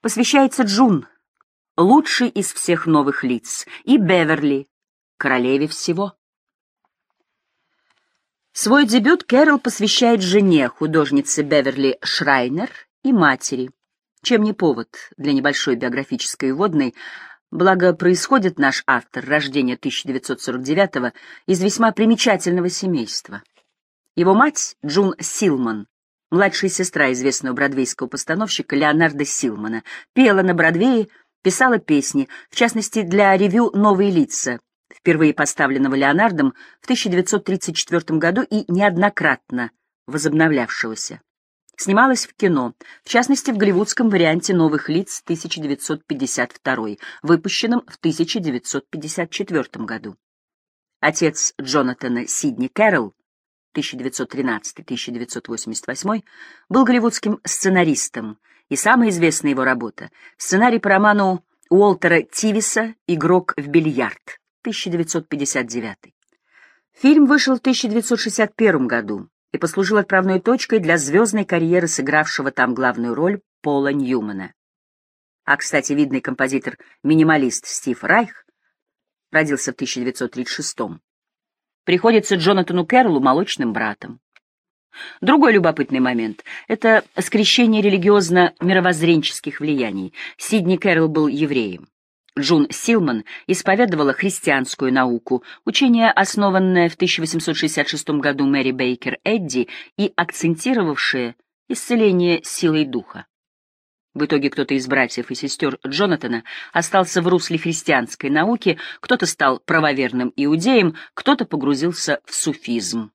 посвящается Джун, лучший из всех новых лиц, и Беверли, королеве всего. Свой дебют Кэрол посвящает жене, художнице Беверли Шрайнер и матери, чем не повод для небольшой биографической вводной, благо происходит наш автор, рождения 1949 из весьма примечательного семейства. Его мать, Джун Силман, младшая сестра известного бродвейского постановщика Леонарда Силмана, пела на Бродвее, писала песни, в частности для ревю «Новые лица», впервые поставленного Леонардом в 1934 году и неоднократно возобновлявшегося. Снималась в кино, в частности в голливудском варианте «Новых лиц» 1952, выпущенном в 1954 году. Отец Джонатана Сидни Кэрролл 1913-1988 был голливудским сценаристом, и самая известная его работа — сценарий по роману Уолтера Тивиса «Игрок в бильярд» 1959. Фильм вышел в 1961 году и послужил отправной точкой для звездной карьеры сыгравшего там главную роль Пола Ньюмана. А, кстати, видный композитор-минималист Стив Райх родился в 1936 приходится Джонатану Кэрролу молочным братом. Другой любопытный момент — это скрещение религиозно-мировоззренческих влияний. Сидни Кэрролл был евреем. Джун Силман исповедовала христианскую науку, учение, основанное в 1866 году Мэри Бейкер Эдди и акцентировавшее исцеление силой духа. В итоге кто-то из братьев и сестер Джонатана остался в русле христианской науки, кто-то стал правоверным иудеем, кто-то погрузился в суфизм.